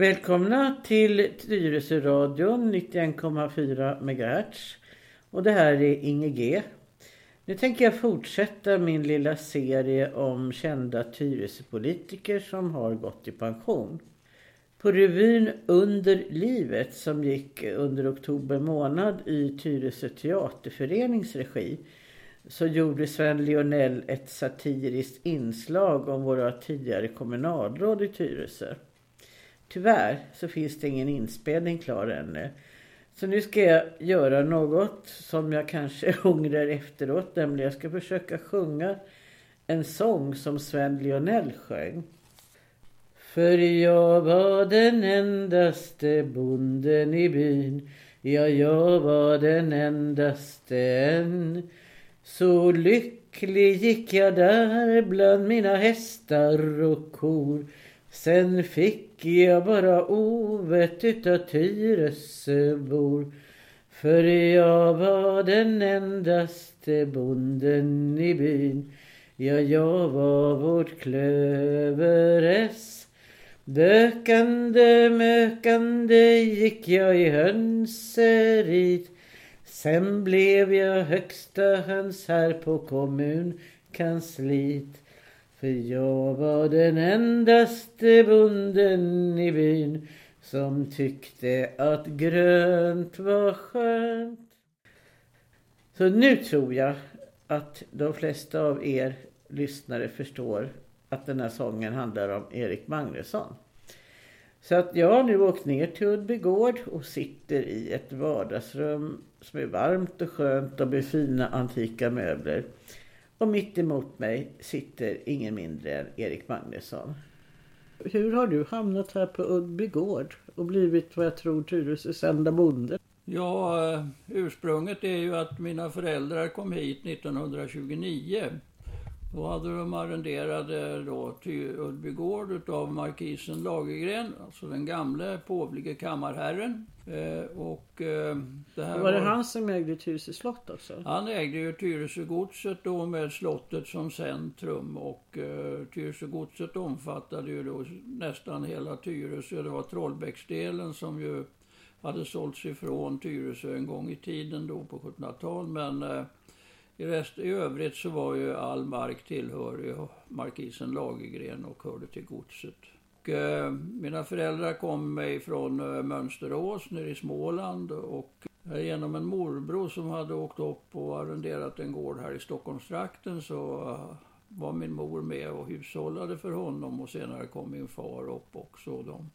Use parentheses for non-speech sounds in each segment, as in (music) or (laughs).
Välkomna till Tyresöradion 91,4 MHz. Och det här är Inge G. Nu tänker jag fortsätta min lilla serie om kända Tyresöpolitiker som har gått i pension. På revyn Under livet som gick under oktober månad i Tyresö teaterförenings regi så gjorde Sven Lionel ett satiriskt inslag om våra tidigare kommunalråd i Tyresö. Tyvärr så finns det ingen inspelning klar ännu. Så nu ska jag göra något som jag kanske (laughs) ångrar efteråt. Nämligen jag ska försöka sjunga en sång som Sven Lionell sjöng. För jag var den endaste bonden i byn. Ja, jag var den endaste än. Så lycklig gick jag där bland mina hästar och kor. Sen fick jag bara ovet utav Tyresöbor. För jag var den endaste bonden i byn. Ja, jag var vårt klöveräs Bökande, mökande gick jag i hönserit. Sen blev jag högsta höns här på kommunkansliet. För jag var den endaste bonden i byn som tyckte att grönt var skönt. Så nu tror jag att de flesta av er lyssnare förstår att den här sången handlar om Erik Magnusson. Så att jag har nu åkt ner till Uddbygård och sitter i ett vardagsrum som är varmt och skönt och med fina antika möbler. Och mitt emot mig sitter ingen mindre än Erik Magnusson. Hur har du hamnat här på Uddbygård och blivit vad jag tror Tyresös enda bonde? Ja, eh, ursprunget är ju att mina föräldrar kom hit 1929. Då hade de arrenderade då till Uddbygård utav markisen Lagergren, alltså den gamle påvlige kammarherren. Eh, och eh, det här var det var... han som ägde Tyresö slott också? Han ägde ju Tyresögodset då med slottet som centrum och eh, Tyresögodset omfattade ju då nästan hela Tyresö. Det var Trollbäcksdelen som ju hade sålts ifrån Tyresö en gång i tiden då på 1700-talet. Men eh, i, rest, I övrigt så var ju all mark tillhörig markisen Lagergren och hörde till godset. Och, eh, mina föräldrar kom mig från eh, Mönsterås nere i Småland och genom en morbror som hade åkt upp och arrenderat en gård här i Stockholmstrakten så eh, var min mor med och hushållade för honom och senare kom min far upp också. De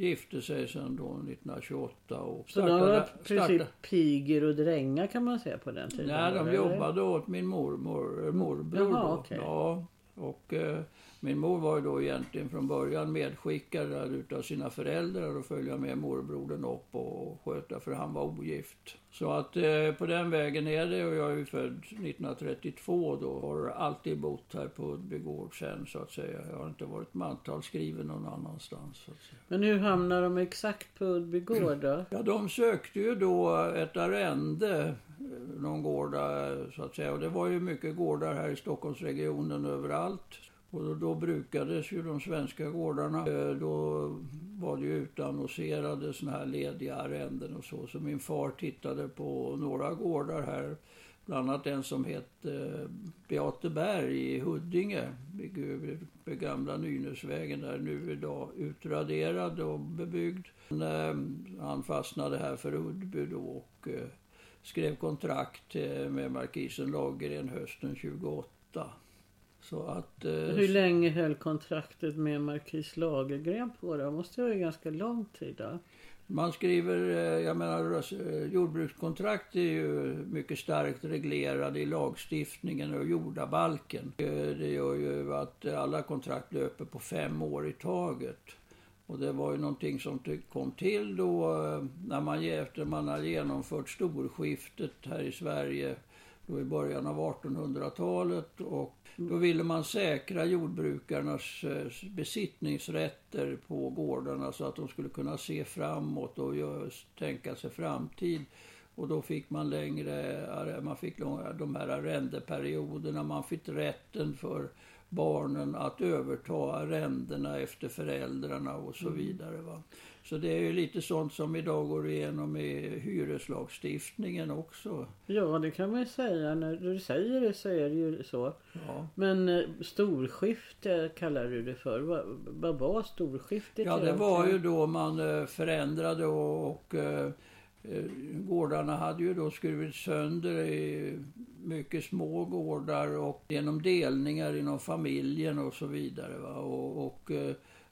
gifte sig sen då 1928 och startade... Så de var i princip pigor och drängar kan man säga på den tiden? Nej, de jobbade åt min mormor, morbror Jaha, då. Okay. Ja, och eh, min mor var ju då egentligen från början medskickad utav sina föräldrar och följa med morbrodern upp och sköta för han var ogift. Så att eh, på den vägen är det och jag är ju född 1932 då och har alltid bott här på Uddbygård sen så att säga. Jag har inte varit mantalsskriven någon annanstans. Så att säga. Men hur hamnar de exakt på Uddbygård då? Ja, de sökte ju då ett arrende eh, någon gård där, så att säga. Och det var ju mycket gårdar här i Stockholmsregionen överallt. Och då, då, brukades ju de svenska gårdarna. Eh, då var det ju utannonserade sådana här lediga arrenden och så. Så min far tittade på några gårdar här. Bland annat en som hette eh, Beateberg i Huddinge. Vid eh, gamla Nynäsvägen där nu idag utraderad och bebyggd. Men, eh, han fastnade här för Uddby då och skrev kontrakt med markisen Lagergren hösten 28. Så att, eh, Hur länge höll kontraktet med Markis Lagergren på då? Måste vara ganska lång tid då? Man skriver, eh, jag menar eh, jordbrukskontrakt är ju mycket starkt reglerade i lagstiftningen och jordabalken. Eh, det gör ju att alla kontrakt löper på fem år i taget. Och det var ju någonting som kom till då när man efter man har genomfört storskiftet här i Sverige då i början av 1800-talet och då ville man säkra jordbrukarnas eh, besittningsrätter på gårdarna så att de skulle kunna se framåt och tänka sig framtid. Och då fick man längre, man fick de här arrendeperioderna, man fick rätten för barnen att överta arrendena efter föräldrarna och så mm. vidare. Va? Så det är ju lite sånt som idag går igenom i hyreslagstiftningen också. Ja, det kan man säga. När du säger det så är det ju så. Ja. Men eh, storskifte kallar du det för. Vad, vad var storskiftet? Ja, det var ju då man eh, förändrade och, och eh, gårdarna hade ju då skurit sönder i mycket små gårdar och genom delningar inom familjen och så vidare. Va? Och, och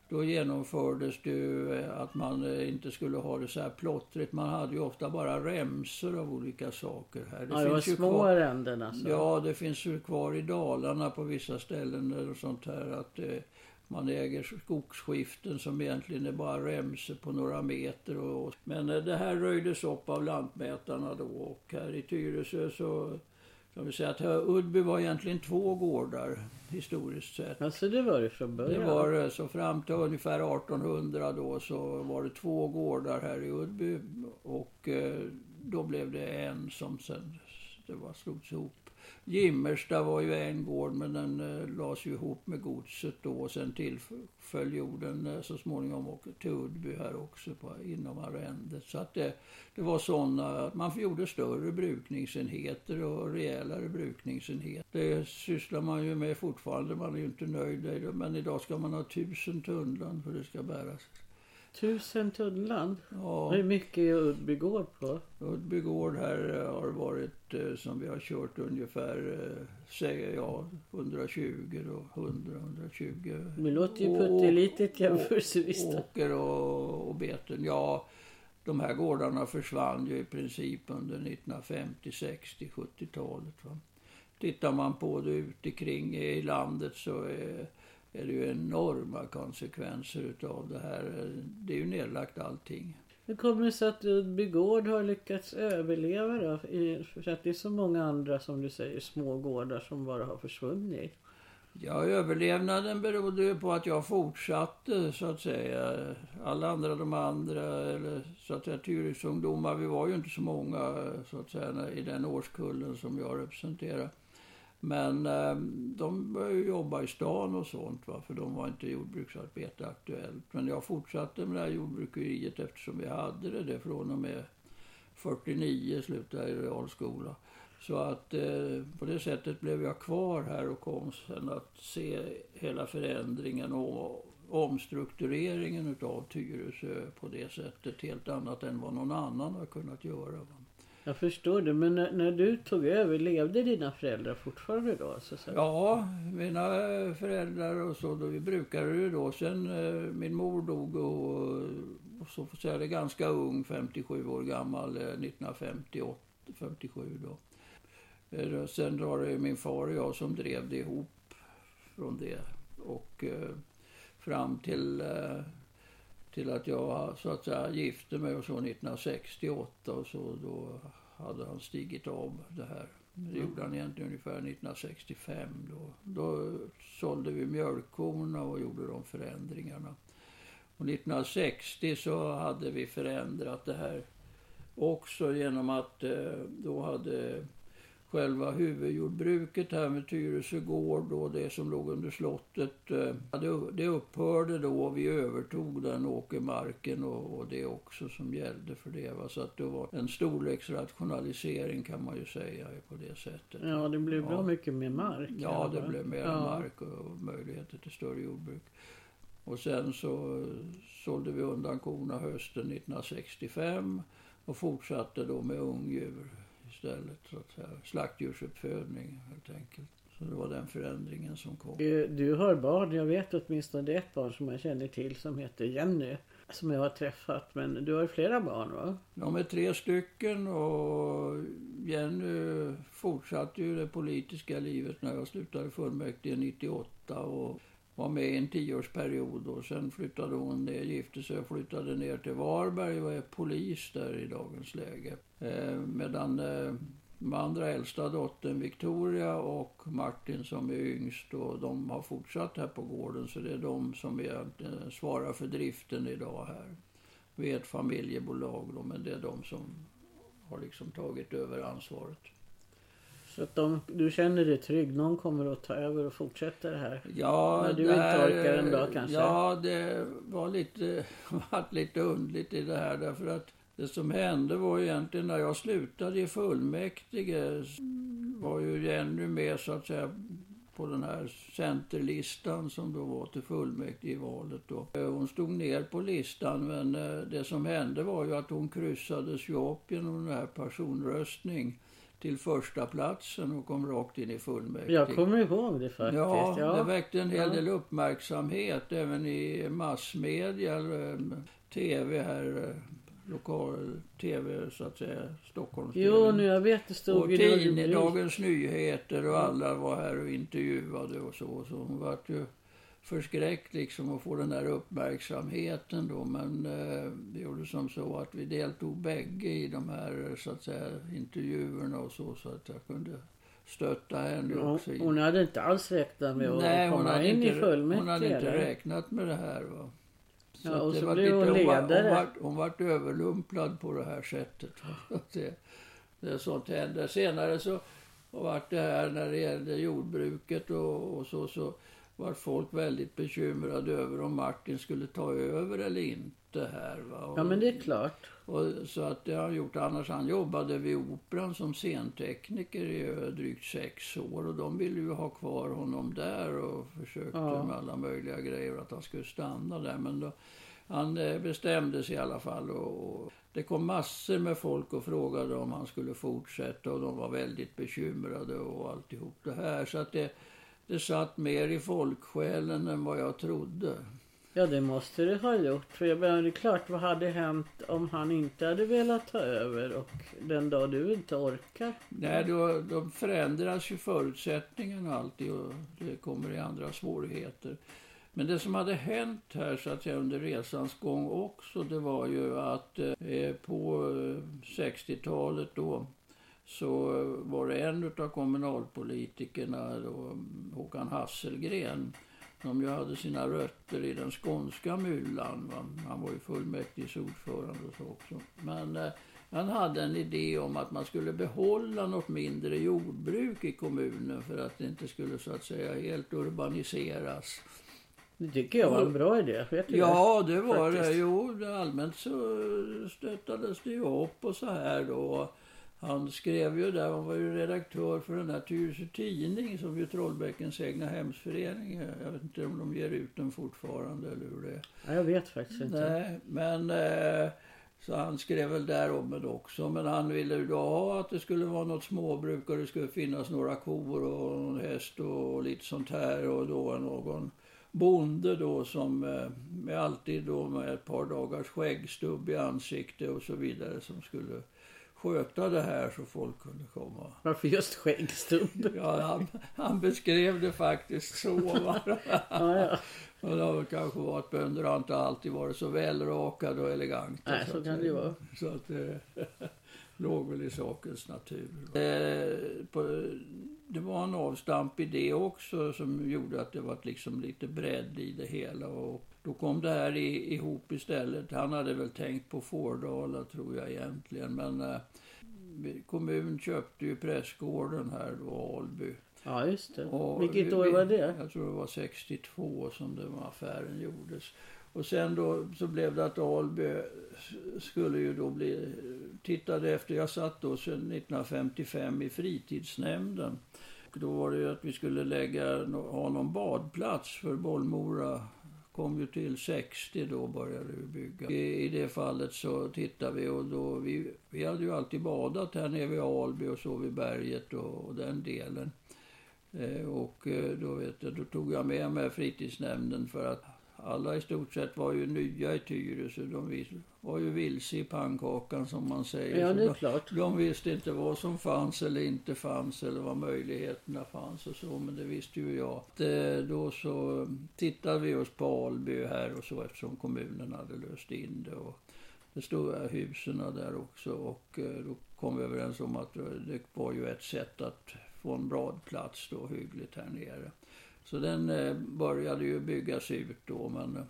då genomfördes det eh, att man eh, inte skulle ha det så här plottrigt. Man hade ju ofta bara remsor av olika saker här. Det ja, det var små kvar, arrenden alltså. Ja, det finns ju kvar i Dalarna på vissa ställen eller sånt här att eh, man äger skogsskiften som egentligen är bara remsor på några meter. Och, men eh, det här röjdes upp av lantmätarna då och här i Tyresö så kan vi säga att Uddby var egentligen två gårdar historiskt sett. Alltså det var det från början? Det var det. Så fram till ungefär 1800 då så var det två gårdar här i Uddby. Och eh, då blev det en som sen det var slogs ihop Gimmersta var ju en gård men den eh, lades ju ihop med godset då och sen tillföll jorden eh, så småningom och till Uddby här också på, inom arrendet. Så att det, det var sådana, man gjorde större brukningsenheter och rejälare brukningsenheter. Det sysslar man ju med fortfarande, man är ju inte nöjd eh, men idag ska man ha tusen tunnland för det ska bäras. Tusen tunnland? Ja. Hur mycket är Uddbygård på? Uddbygård här har varit eh, som vi har kört ungefär, eh, säger jag, 120 då, 100, 120. Det låter ju puttelitet jämförelsevis. Åker och, och beten, ja. De här gårdarna försvann ju i princip under 1950, 60, 70-talet. Tittar man på det utikring i landet så är är det ju enorma konsekvenser utav det här. Det är ju nedlagt allting. Hur kommer det sig att Udby gård har lyckats överleva då? För att det är så många andra, som du säger, små gårdar som bara har försvunnit. Ja, överlevnaden berodde ju på att jag fortsatte, så att säga. Alla andra, de andra, eller så att säga Tyresöungdomar, vi var ju inte så många, så att säga, i den årskullen som jag representerar. Men eh, de började jobba i stan och sånt, va? för de var inte jordbruksarbete aktuellt. Men jag fortsatte med det här jordbrukeriet eftersom vi hade det, det från och med 49 slutade jag i realskola. Så att eh, på det sättet blev jag kvar här och kom sen att se hela förändringen och omstruktureringen utav Tyresö på det sättet. Helt annat än vad någon annan har kunnat göra. Va? Jag förstår det. Men när, när, du tog över, levde dina föräldrar fortfarande då? Så så? Ja, mina föräldrar och så. Då, vi brukade ju då. Sen eh, min mor dog och, och så får säga det ganska ung, 57 år gammal, eh, 1958, 57 då. Eh, sen var det min far och jag som drev det ihop från det. Och eh, fram till eh, till att jag så att säga gifte mig och så 1968 och så då hade han stigit av det här. Det gjorde han egentligen ungefär 1965 då. Då sålde vi mjölkkorna och gjorde de förändringarna. Och 1960 så hade vi förändrat det här också genom att eh, då hade själva huvudjordbruket här med Tyresö gård och det som låg under slottet. Eh, det upphörde då och vi övertog den åkermarken och, det också som gällde för det. Så att det var en storleksrationalisering kan man ju säga på det sättet. Ja, det blev bra mycket mer mark. Ja, det blev mer ja. mark och möjligheter till större jordbruk. Och sen så sålde vi undan korna hösten 1965 och fortsatte då med ungdjur istället. Så att säga. Slaktdjursuppfödning helt enkelt. Så det var den förändringen som kom. Du, du har barn, jag vet åtminstone ett barn som jag känner till som heter Jenny. Som jag har träffat, men du har flera barn va? De är tre stycken och Jenny fortsatte ju det politiska livet när jag slutade fullmäktige 98 och var med i en tioårsperiod och sen flyttade hon ner, gifte sig och flyttade ner till Varberg och är polis där i dagens läge. Eh, medan eh, de andra äldsta dottern Victoria och Martin som är yngst och de har fortsatt här på gården så det är de som egentligen svarar för driften idag här. Vi är ett familjebolag då, men det är de som har liksom tagit över ansvaret. Så att de, du känner dig trygg. Någon kommer att ta över och fortsätta det här. Ja, När du inte här, orkar en dag kanske? Ja, det var lite, (laughs) varit lite underligt i det här därför att det som hände var ju egentligen när jag slutade i fullmäktige var ju ännu mer så att säga på den här centerlistan som då var till fullmäktige i valet då. Hon stod ner på listan men eh, det som hände var ju att hon kryssades ju upp genom den här personröstning till första platsen och kom rakt in i fullmäktige. Jag kommer ihåg det faktiskt. Ja, Ja, det väckte en hel Ja. del uppmärksamhet även i massmedia, eh, tv här, eh, lokal tv så att säga, Stockholms Jo, nu jag vet det stod och i. Dagens Nyheter och alla var här och intervjuade och så. Så hon vart ju förskräckt liksom att få den här uppmärksamheten då. Men eh, det gjorde som så att vi deltog bägge i de här så att säga intervjuerna och så. Så att jag kunde stötta henne Hon, också. hon hade inte alls räknat med att Nej, hon komma in inte, i fullmäktige. hon hade inte räknat med det här. Va? Ja, att och det så var blev hon hon, var, ledare. hon, vart, hon vart överlumplad på det här sättet. (laughs) Så det, det sånt händer. Senare så vart det här när det gällde jordbruket och, och så, så var folk väldigt bekymrade över om Martin skulle ta över eller inte här. Va? Och, Ja, men det är klart. och, så att det har han gjort. Annars han jobbade vid Operan som scentekniker i ö, drygt sex år. Och de ville ju ha kvar honom där och försökte Ja. med alla möjliga grejer att han skulle stanna där. Men då, han eh, bestämde sig i alla fall. Och, och det kom massor med folk och frågade om han skulle fortsätta. Och de var väldigt bekymrade och alltihop det här. Så att det, det satt mer i folksjälen än vad jag trodde. Ja, det måste det ha gjort. För jag menar, det är klart, vad hade hänt om han inte hade velat ta över och den dag du inte orkar? Nej, då, då förändras ju förutsättningarna alltid och det kommer i andra svårigheter. Men det som hade hänt här så att säga under resans gång också det var ju att eh, på eh, 60-talet då så var det en utav kommunalpolitikerna då, Håkan Hasselgren som ju hade sina rötter i den skånska myllan. Va? Han var ju fullmäktiges ordförande och så också. Men eh, han hade en idé om att man skulle behålla något mindre jordbruk i kommunen för att det inte skulle så att säga helt urbaniseras. Det tycker jag var en bra idé. Ja, det var det. Faktiskt. Jo, det, allmänt så stöttades det ju upp och så här då. Han skrev ju där, han var ju redaktör för den här Tyresö Tidning som ju Trollbäckens egna hemsförening är. Jag vet inte om de ger ut den fortfarande eller hur det är. Ja, jag vet faktiskt inte. Nej, men eh, så han skrev väl där om det också. Men han ville ju då ha att det skulle vara något småbruk och det skulle finnas några kor och någon häst och, lite sånt här och då någon bonde då som eh, med alltid då med ett par dagars skäggstubb i ansikte och så vidare som skulle sköta det här så folk kunde komma. Varför just skäggstubb? Ja, han, han beskrev det faktiskt så. (laughs) Ja, ja. Och det har kanske varit att bönder har inte alltid varit så välrakade och eleganta. Nej, så att kan det ju vara. Så att låg väl i sakens natur. Eh, på, det var en avstamp i det också som gjorde att det var liksom lite bredd i det hela. Och då kom det här i, ihop istället. Han hade väl tänkt på Fårdala tror jag egentligen. Men eh, kommun köpte ju prästgården här då, Alby. ja, just det. Och Vilket vi- år var det? Jag tror det var 62 som den affären gjordes. Och sen då så blev det att Alby skulle ju då bli, tittade efter, jag satt då sedan 1955 i fritidsnämnden. Och då var det ju att vi skulle lägga, ha någon badplats för Bollmora kom ju till 60 då började vi bygga. I, I det fallet så tittade vi och då, vi, vi hade ju alltid badat här nere vid Alby och så vid berget och, och den delen. Eh, och eh, då, vet jag, då tog jag med mig fritidsnämnden för att alla i stort sett var ju nya i Tyresö. De var ju vilse i pannkakan som man säger. Ja, det är de, klart. de visste inte vad som fanns eller inte fanns eller vad möjligheterna fanns och så. Men det visste ju jag. Då så tittade vi oss på Alby här och så eftersom kommunen hade löst in det. Och det stod husen där också och eh, då kom vi överens om att eh, det var ju ett sätt att få en badplats då hyggligt här nere. Så den eh, började ju byggas ut då men eh,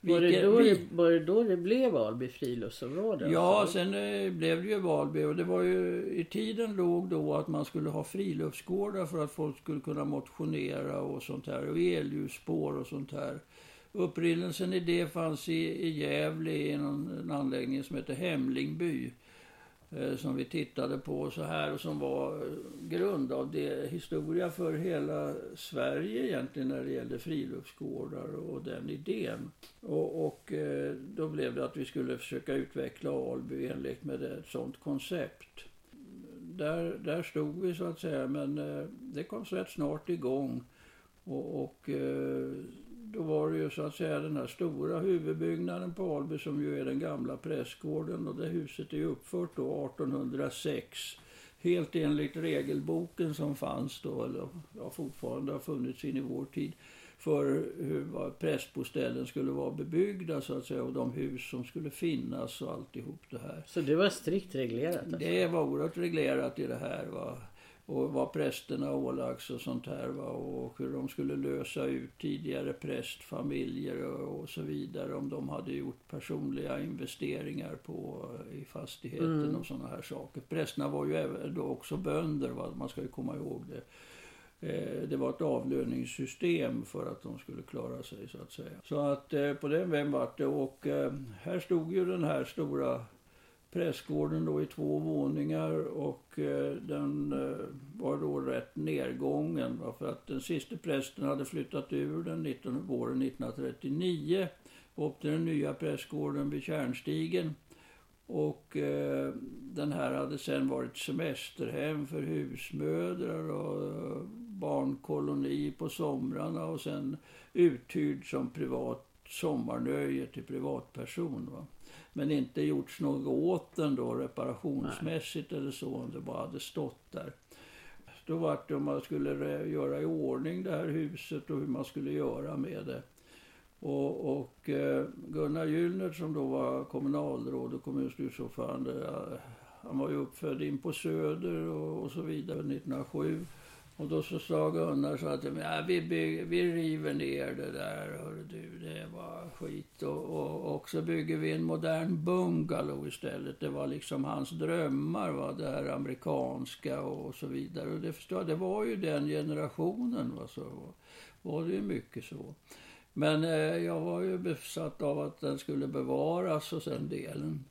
Var det, då det, var det då det blev Alby friluftsområde? Ja, alltså? sen eh, blev det ju Valby och det var ju i tiden låg då att man skulle ha friluftsgårdar för att folk skulle kunna motionera och sånt här och elljusspår och sånt här. Upprinnelsen i det fanns i, i Gävle i en, en anläggning som heter Hemlingby. Eh, som vi tittade på så här och som var eh, grund av det historia för hela Sverige egentligen när det gällde friluftsgårdar och den idén. Och, och eh, då blev det att vi skulle försöka utveckla Alby enligt med ett sånt koncept. Där, där stod vi så att säga men det kom så rätt snart igång. Och, och då var det ju så att säga den här stora huvudbyggnaden på Alby som ju är den gamla prästgården och det huset är ju uppfört då 1806. Helt enligt regelboken som fanns då, eller ja, fortfarande har funnits in i vår tid, för hur prästboställen skulle vara bebyggda så att säga och de hus som skulle finnas och alltihop det här. Så det var strikt reglerat? Alltså. Det var oerhört reglerat i det här. Va? Och vad prästerna ålagts och sånt här va? och hur de skulle lösa ut tidigare prästfamiljer och, så vidare om de hade gjort personliga investeringar på, i fastigheten mm. och sådana här saker. Prästerna var ju då också bönder, va? man ska ju komma ihåg det. Eh, det var ett avlöningssystem för att de skulle klara sig så att säga. Så att eh, på den vägen vart det och eh, här stod ju den här stora prästgården då i två våningar och eh, den eh, var då rätt nedgången. Va? För att den sista prästen hade flyttat ur den 19, våren 1939 upp till den nya prästgården vid Kärnstigen. Och eh, den här hade sen varit semesterhem för husmödrar och eh, barnkoloni på somrarna och sen uthyrd som privat sommarnöje till privatperson. Va? Men inte gjorts något åt den då reparationsmässigt Nej. eller så om det bara hade stått där. Då var det om man skulle göra i ordning det här huset och hur man skulle göra med det. Och, och eh, Gunnar Gyllner som då var kommunalråd och kommunstyrelseordförande, han var ju uppfödd in på Söder och, och så vidare 1907. Och då så sa Gunnar så att ja, vi, bygger, vi river ner det där, hör du, det var skit. Och, och, och så bygger vi en modern bungalow istället. Det var liksom hans drömmar, va? det här amerikanska och så vidare. Och det förstår det var ju den generationen, va? så var det ju mycket så. Men eh, jag var ju besatt av att den skulle bevaras och sen delen.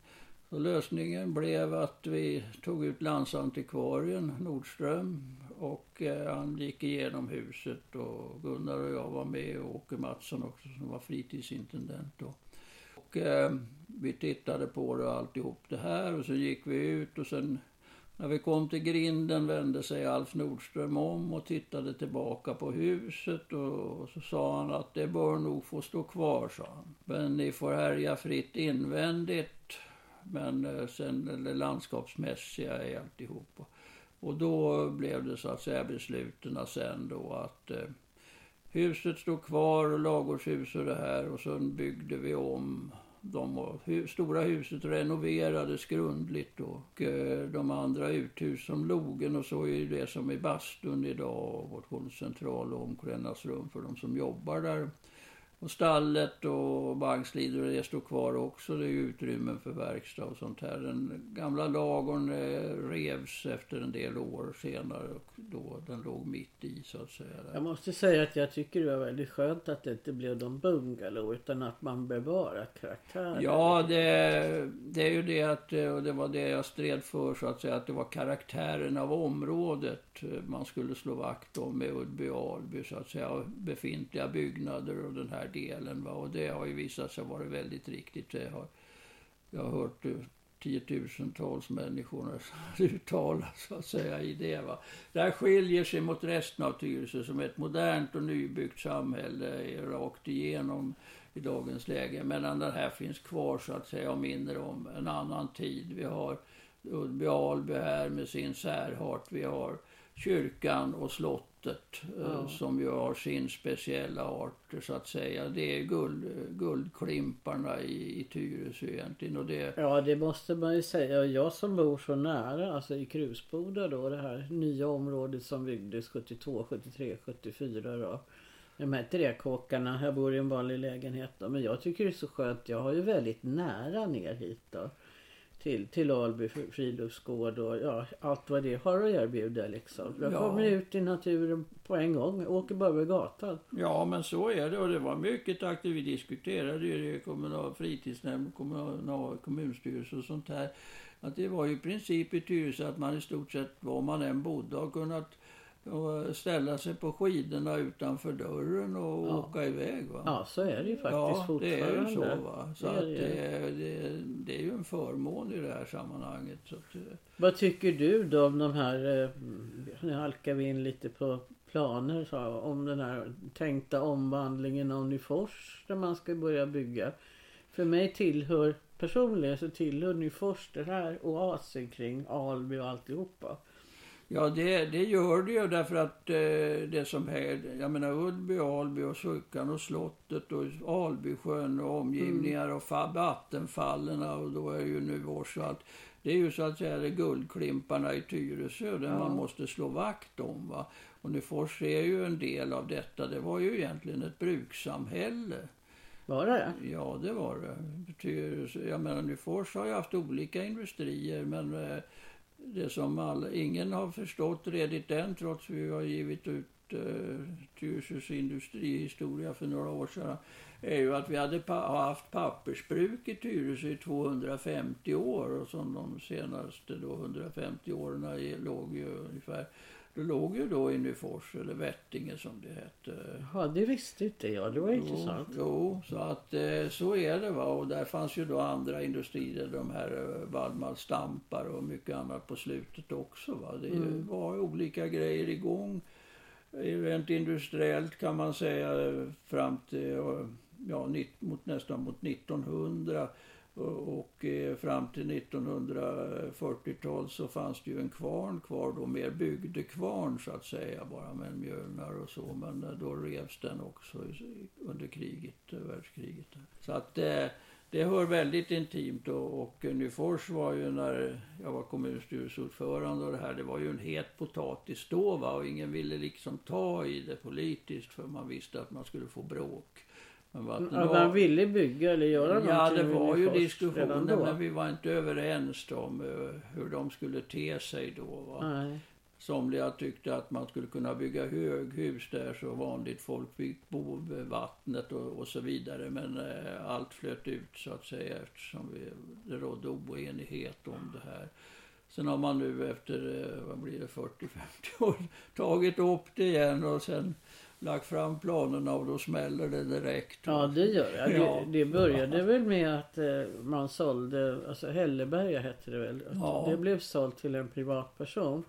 Så lösningen blev att vi tog ut landsantikvarien Nordström och eh, han gick igenom huset och Gunnar och jag var med och Åke Mattsson också som var fritidsintendent då. Och eh, vi tittade på det och alltihop det här och så gick vi ut och sen när vi kom till grinden vände sig Alf Nordström om och tittade tillbaka på huset och så sa han att det bör nog få stå kvar, sa han. Men ni får härja fritt invändigt, men eh, sen det landskapsmässiga är alltihop. Och då blev det så att säga besluten sen då att eh, huset stod kvar och ladugårdshus och det här och sen byggde vi om de hu stora huset renoverades grundligt och eh, de andra uthus som logen och så är ju det som är bastun idag och vårt central och omklädnadsrum för de som jobbar där. Och stallet och bankslidor det står kvar också. Det är utrymmen för verkstad och sånt här. Den gamla lagorn eh, revs efter en del år senare och då den låg mitt i så att säga. Jag måste säga att jag tycker det var väldigt skönt att det inte blev någon bungalow utan att man bevarat karaktären. Ja, det, det är ju det att, eh, och det var det jag stred för så att säga, att det var karaktären av området man skulle slå vakt om med Uddby och Alby så att säga. Befintliga byggnader och den här delen. Va? Och det har ju visat sig vara väldigt riktigt. Det har, jag har hört eh, tiotusentals människor (laughs) uttala så att säga i det. Va? Det här skiljer sig mot resten av Tyresö som är ett modernt och nybyggt samhälle rakt igenom i dagens läge. Medan det här finns kvar så att säga och minner om en annan tid. Vi har Uddby Alby här med sin särart. Vi har kyrkan och slottet eh, ja. som ju har sin speciella art så att säga. Det är guld, guldklimparna i, i Tyresö egentligen. Och det... Ja det måste man ju säga. Jag som bor så nära, alltså i Krusboda då, det här nya området som byggdes 72, 73, 74 då. de här träkåkarna. Jag bor i en vanlig lägenhet då. Men jag tycker det är så skönt. Jag har ju väldigt nära ner hit då. Till, till Alby friluftsgård och ja, allt vad det har att erbjuda liksom. Jag Ja. kommer ut i naturen på en gång. Jag åker bara över gatan. Ja, men så är det och det var mycket aktivt. Vi diskuterade ju det i kommunal fritidsnämnd, kommunal, kommunstyrelse och sånt här. Att det var ju i princip i Tyresö att man i stort sett var man än bodde har kunnat eh, ställa sig på skidorna utanför dörren och Ja. åka iväg. Va? Ja, så är det ju faktiskt ja, det fortfarande. är ju så. Va? Så Det att det det, är- det, det är ju en förmån i det här sammanhanget. Så att, eh, Vad tycker du då om de här, eh, nu halkar vi in lite på planer, så, om den här tänkta omvandlingen av Nyfors där man ska börja bygga. För mig tillhör, personligen så tillhör Nyfors den här oasen kring Alby och alltihopa. Ja, det, det gör det ju därför att eh, det som är, jag menar Ullby, Alby och Suckan och slottet och Albysjön och omgivningar och fa- vattenfallen och då är ju nu och allt. Det är ju så att säga det gulklimparna i Tyresö där Ja. man måste slå vakt om. Va? Och Nyfors är ju en del av detta. Det var ju egentligen ett brukssamhälle. Var det Ja, det var det. Tyresö, jag menar, Nyfors har ju haft olika industrier, men eh, det som alla, ingen har förstått redigt än, trots vi har givit ut eh, Tyresös industrihistoria för några år sedan, är ju att vi hade har haft pappersbruk i Tyresö i 250 år och som de senaste då 150 åren låg ju ungefär det låg ju då i Nyfors, eller Vättinge som det hette. Ja, det visste inte jag. Det var intressant. Jo, jo, så att eh, så är det va. Och där fanns ju då andra industrier, de här eh, Wallmans stampar och mycket annat på slutet också va. Det Mm. var olika grejer igång. Eh, Rent industriellt kan man säga eh, fram till, eh, ja, mot, nästan mot 1900. Och, eh, fram till 1940-tal så fanns det ju en kvarn kvar då, mer bygdekvarn så att säga, bara med mjölnar och så. Men eh, då revs den också under kriget, eh, världskriget. Så att det, det hör väldigt intimt och, och Nyfors var ju när jag var kommunstyrelseordförande och det här, det var ju en het potatis då va och ingen ville liksom ta i det politiskt för man visste att man skulle få bråk. Vatten Ja, man ville bygga eller göra Ja, någonting det med var ju diskussioner men vi var inte överens om eh, hur de skulle te sig då. Va? Nej. Somliga tyckte att man skulle kunna bygga höghus där så vanligt folk fick bo vid vattnet och, och så vidare. Men eh, allt flöt ut så att säga eftersom vi, det rådde oenighet om det här. Sen har man nu efter, eh, vad blir det, 40-50 år tagit upp det igen och sen lagt fram planerna och då smäller det direkt. Ja, det gör jag. Ja. Det, det började väl med att eh, man sålde, alltså Hälleberga hette det väl. Ja. Det blev sålt till en privatperson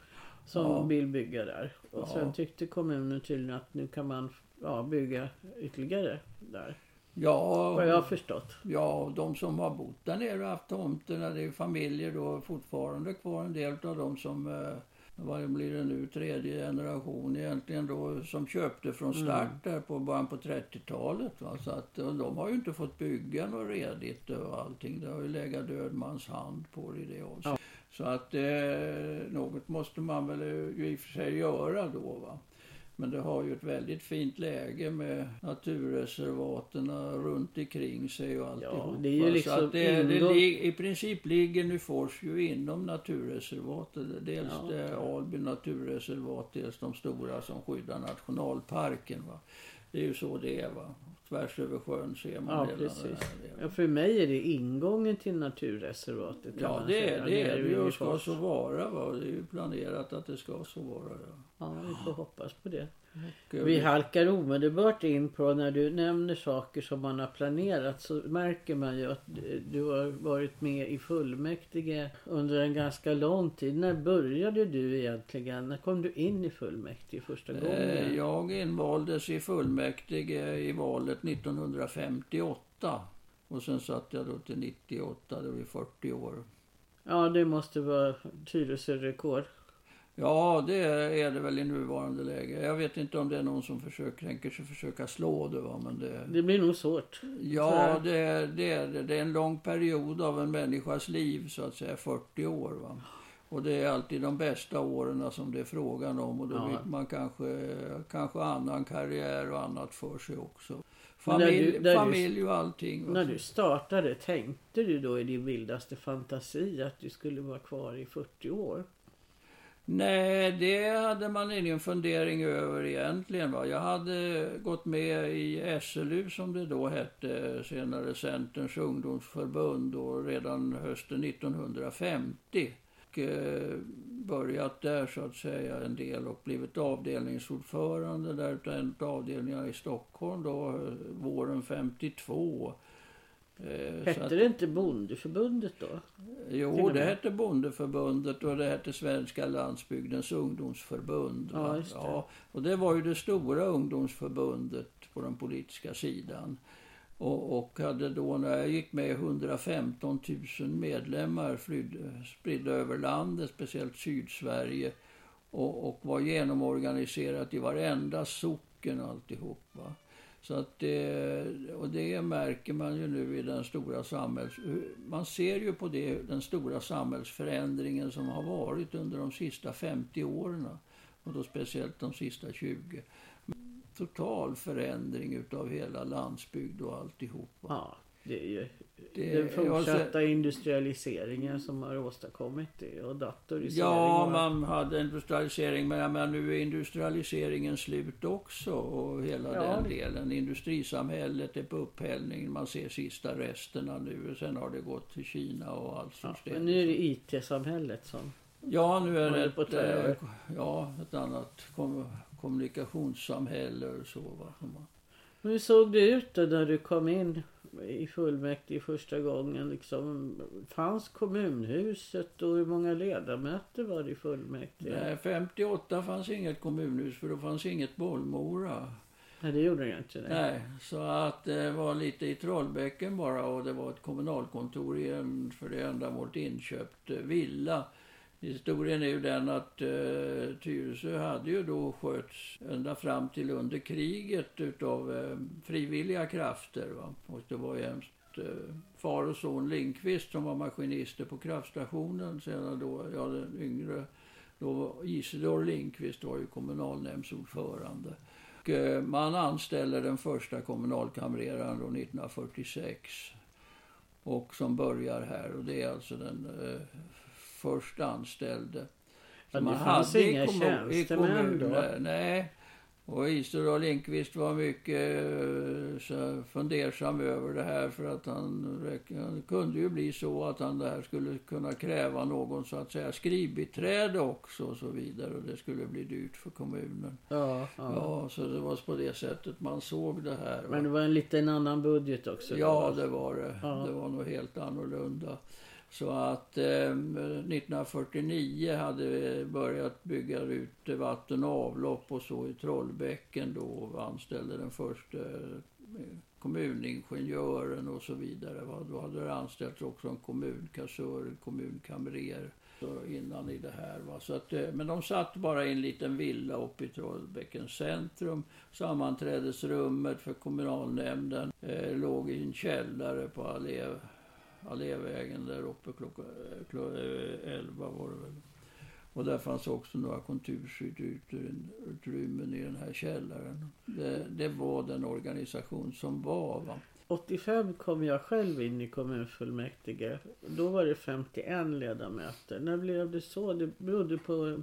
som Ja. vill bygga där. Och Ja. sen tyckte kommunen tydligen att nu kan man ja, bygga ytterligare där. Ja, Vad jag har förstått. Ja, de som har bott där nere och haft tomterna, det är familjer då fortfarande kvar. En del av dem som, eh, vad blir det nu, tredje generation egentligen då, som köpte från start där på början på 30-talet. Va? Så att och de har ju inte fått bygga något redigt och allting. Det har ju legat död mans hand på det i det avseendet. Så att eh, något måste man väl ju i och för sig göra då. Va? Men det har ju ett väldigt fint läge med naturreservaten runt omkring sig och alltihop. det är ju liksom Så att det, det, ingång- lig- I princip ligger Nyfors ju inom naturreservatet. Dels Ja, det Alby naturreservat, dels de stora som skyddar nationalparken. Va? Det är ju så det är. Va? Tvärs över sjön ser man Ja, hela precis. här. Ja, för mig är det ingången till naturreservatet. Ja, det, är- det är det och ska så vara. Va? Det är ju planerat att det ska så vara. Ja. Ja, vi får hoppas på det. Vi halkar omedelbart in på när du nämner saker som man har planerat så märker man ju att du har varit med i fullmäktige under en ganska lång tid. När började du egentligen? När kom du in i fullmäktige första Eh, gången? Jag invaldes i fullmäktige i valet 1958. Och sen satt jag då till 98, det var 40 år. Ja, det måste vara Tyresö-rekord. Ja, det är det väl i nuvarande läge. Jag vet inte om det är någon som försöker, tänker sig försöka slå det. Va? Men det, Det blir nog svårt. ja, det, är- det, är det. det är en lång period av en människas liv, så att säga, 40 år. Va? Och det är alltid de bästa åren som det är frågan om och då Ja. vill man kanske, kanske annan karriär och annat för sig också. Familj, du- du- familj och allting. va. När du startade, tänkte du då i din vildaste fantasi att du skulle vara kvar i 40 år? Nej, det hade man ingen fundering över egentligen. Va? Jag hade gått med i SLU som det då hette, senare Centerns ungdomsförbund och redan hösten 1950. Och, eh, börjat där så att säga en del och blivit avdelningsordförande där utav en av avdelningarna i Stockholm då eh, våren 52. Eh, Hette att- det inte Bondeförbundet då? Jo, det hette Bondeförbundet och det hette Svenska landsbygdens ungdomsförbund. Ja, det. Ja, och det var ju det stora ungdomsförbundet på den politiska sidan. Och, och hade då, när jag gick med, 115 000 medlemmar flydde, spridda över landet, speciellt Sydsverige. Och, och var genomorganiserat i varenda socken alltihop. Va? Så att det, och det märker man ju nu i den stora samhälls... Man ser ju på det, den stora samhällsförändringen som har varit under de sista 50 åren. Och då speciellt de sista 20. Total förändring utav hela landsbygd och alltihopa. Ja, det är ju Det- den fortsatta alltså- industrialiseringen som har åstadkommit det och datorisering. Ja, och- man hade industrialisering, men menar, nu är industrialiseringen slut också. Och hela Ja, den det- delen. Industrisamhället är på upphällning. Man ser sista resterna nu. Sen har det gått till Kina och allt som ja, men nu är det IT-samhället som... Ja, nu är det ett, över. eh, ja, ett annat kom, kommunikationssamhälle och så. Va? Hur såg det ut då när du kom in i fullmäktige första gången? Liksom, fanns kommunhuset och hur många ledamöter var det i fullmäktige? Nej, 58 fanns inget kommunhus för då fanns inget Bollmora. Nej, det gjorde jag inte. Nej. Nej, så att det var lite i Trollbäcken bara och det var ett kommunalkontor i en för det ändamålet inköpt villa. Historien är ju den att eh, Tyresö hade ju då skötts ända fram till under kriget utav eh, frivilliga krafter. Va? Och det var jämst eh, far och son Lindqvist som var maskinister på kraftstationen. Sedan då, ja den yngre, då Isidor Lindqvist var ju kommunalnämndsordförande. Och, eh, man anställer den första kommunalkamreraren då 1946. Och som börjar här och det är alltså den eh, först anställde. Ja, som det man fanns hade inga tjänstemän då? kommunen. Nej. Och Isidor Lindqvist var mycket eh, så fundersam över det här för att han, han kunde ju bli så att han där skulle kunna kräva någon så att säga skrivbiträde också och så vidare och det skulle bli dyrt för kommunen. Ja, ja. Ja, så det var på det sättet man såg det här. Men det var en liten annan budget också. Ja, det var det. Ja. Det var nog helt annorlunda. Så att eh, 1949 hade vi börjat bygga ut vatten och avlopp och så i Trollbäcken då och anställde den första eh, kommuningenjören och så vidare. Va? Då hade det anställts också en kommunkassör, en kommunkamrer innan i det här. Va? Så att, eh, men de satt bara i en liten villa uppe i Trollbäckens centrum. Sammanträdesrummet för kommunalnämnden eh, låg i en källare på Allé, Allévägen där uppe klockan eh, klo, eh, 11 var det väl. Och där fanns också några kontorsutrymmen i den här källaren. Det, det var den organisation som var. Va? 85 kom jag själv in i kommunfullmäktige. Då var det 51 ledamöter. När blev det så? Det berodde på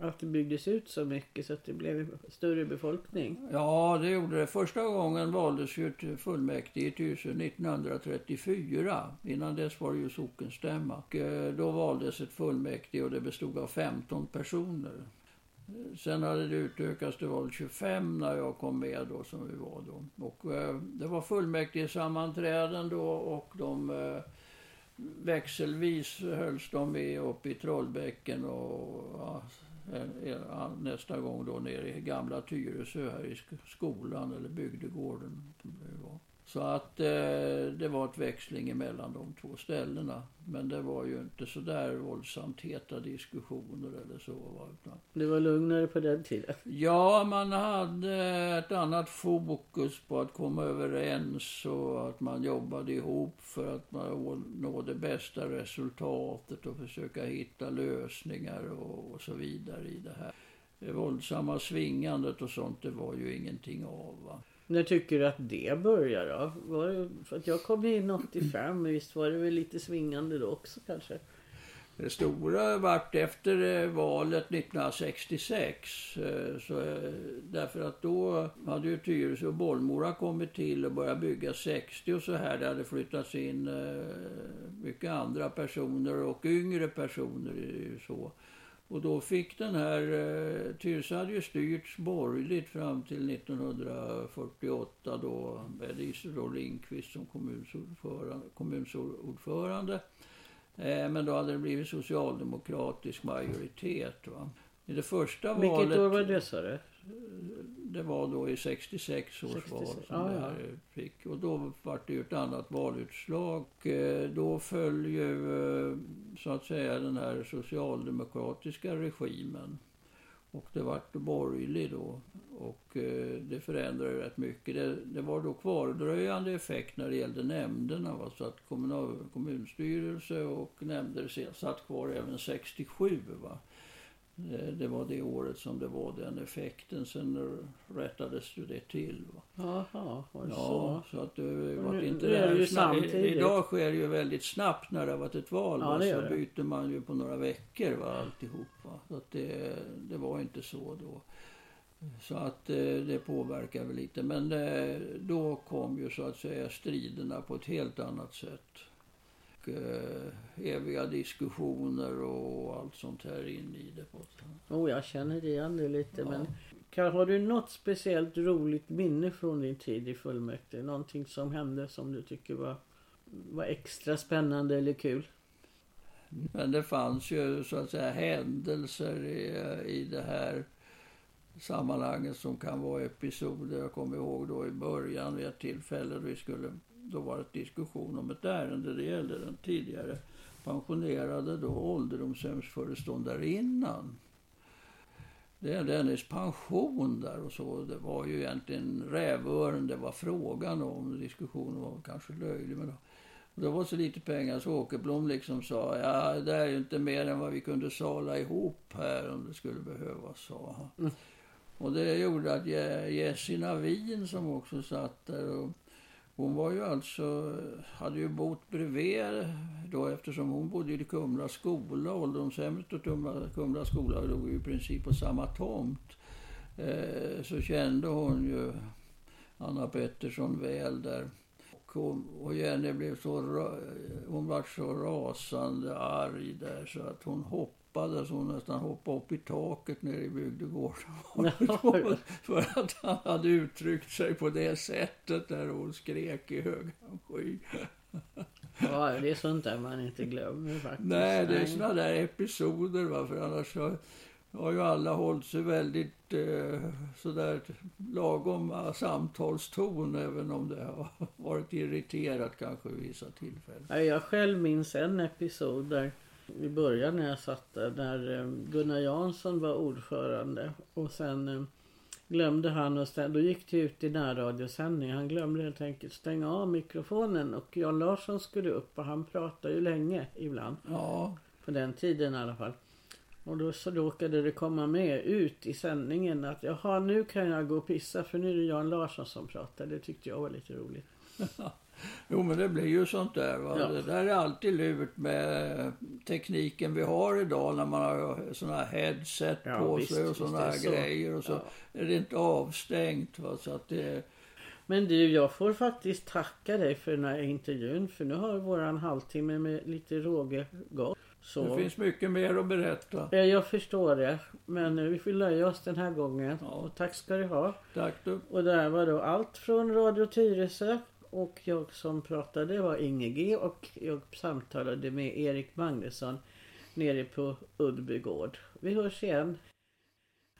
att det byggdes ut så mycket så att det blev större befolkning. Ja, det gjorde det. Första gången valdes ju till fullmäktige i Tyresö 1934. Innan dess var det ju sockenstämma. Och, eh, då valdes ett fullmäktige och det bestod av 15 personer. Sen hade det utökats, till val 25 när jag kom med då som vi var då. Och eh, det var fullmäktigesammanträden då och de eh, växelvis hölls de med uppe i Trollbäcken och ja, Eh, eh, nästa gång då nere i gamla Tyresö här i skolan eller bygdegården. det var. Så att eh, det var ett växling mellan de två ställena. Men det var ju inte så där våldsamt heta diskussioner eller så. Va? Det var lugnare på den tiden? Ja, man hade ett annat fokus på att komma överens och att man jobbade ihop för att man nå det bästa resultatet och försöka hitta lösningar och, och så vidare i det här. Det våldsamma svingandet och sånt, det var ju ingenting av. Va? När tycker du att det börjar då? Var det, för att jag kom in 85, men visst var det väl lite svingande då också kanske? Det stora vart efter eh, valet 1966. Eh, så, eh, därför att då hade ju Tyresö och Bollmora kommit till och börjat bygga 60 och så här. Det hade flyttats in mycket andra personer och yngre personer. Så. Och då fick den här, eh, Tyresö hade ju styrts borgerligt fram till 1948 då med Isidor Lindqvist som kommunsordförande. kommunsordförande. Eh, men då hade det blivit socialdemokratisk majoritet. Va? I det första Vilket valet... Vilket år var det sa du? Det var då i 66 års 66. val som ah, det här ja. fick. Och då var det ju ett annat valutslag. Eh, då föll ju eh, så att säga den här socialdemokratiska regimen. Och det vart borgerlig då. Och eh, det förändrade rätt mycket. Det, det, var då kvardröjande effekt när det gällde nämnderna. Va? Så att kommunal, kommunstyrelse och nämnder satt kvar även 67. Va? Eh, det var det året som det var den effekten. Sen rättades ju det till. Jaha, var det ja, så? så att det var nu, inte det, det snabbt. Idag sker det ju väldigt snabbt när det har varit ett val. Ja, va? så byter man ju på några veckor va, alltihop. Va? Så att det, det var inte så då. Så att eh, det påverkar väl lite. Men eh, då kom ju så att säga striderna på ett helt annat sätt eh, eviga diskussioner och allt sånt här in i det. Oh, jag känner igen det lite. Ja. Men kan, har du något speciellt roligt minne från din tid i fullmäktige? Någonting som hände som du tycker var, var extra spännande eller kul? Men det fanns ju så att säga händelser i, i det här sammanhanget som kan vara episoder. Jag kommer ihåg då i början vid ett tillfälle då vi skulle då var det diskussion om ett ärende. Det gällde den tidigare pensionerade då ålderdomshemsföreståndarinnan. Det är hennes pension där och så. Det var ju egentligen rävören det var frågan om. Diskussionen var kanske löjlig. Men det var så lite pengar så Åkerblom liksom sa ja det är ju inte mer än vad vi kunde sala ihop här om det skulle behövas, sa han. Mm. Och det gjorde att Jessie Navin som också satt där och hon var ju alltså, hade ju bott bredvid då eftersom hon bodde i Kumla skola. Ålderdomshemmet och Kumla skola låg ju i princip på samma tomt. Eh, så kände hon ju Anna Pettersson väl där. Och, hon, och Jenny blev så, hon var så rasande arg där så att hon hoppade hoppade så nästan hoppade upp i taket nere i bygdegården. (laughs) (laughs) för att han hade uttryckt sig på det sättet där hon skrek i hög sky. Ja, det är sånt där man inte glömmer faktiskt. Nej, det är såna där episoder va, för annars så har ju alla hållit sig väldigt eh, sådär lagom samtalston även om det har varit irriterat kanske vid vissa tillfällen. Jag själv minns en episod där i början när jag satt där, när eh, Gunnar Jansson var ordförande och sen eh, glömde han och stäng, då gick det ut i närradiosändning. Han glömde helt enkelt stänga av mikrofonen och Jan Larsson skulle upp och han pratade ju länge ibland. Ja. På den tiden i alla fall. Och då så råkade det komma med ut i sändningen att jaha nu kan jag gå och pissa för nu är det Jan Larsson som pratar. Det tyckte jag var lite roligt. (laughs) Jo, men det blir ju sånt där. Va? Ja. Det där är alltid lurt med tekniken vi har idag när man har såna här headset ja, på visst, sig och såna här så. grejer. Och så ja. är det inte avstängt. Va? Så att det... Men du, jag får faktiskt tacka dig för den här intervjun. För nu har våran halvtimme med lite råge gått. Så... Det finns mycket mer att berätta. Ja, jag förstår det. Men vi får nöja oss den här gången. Ja. Och tack ska du ha. Tack du. Och det här var då allt från Radio Tyresö. Och jag som pratade var Inge G och jag samtalade med Erik Magnusson nere på Uddby gård. Vi hörs igen.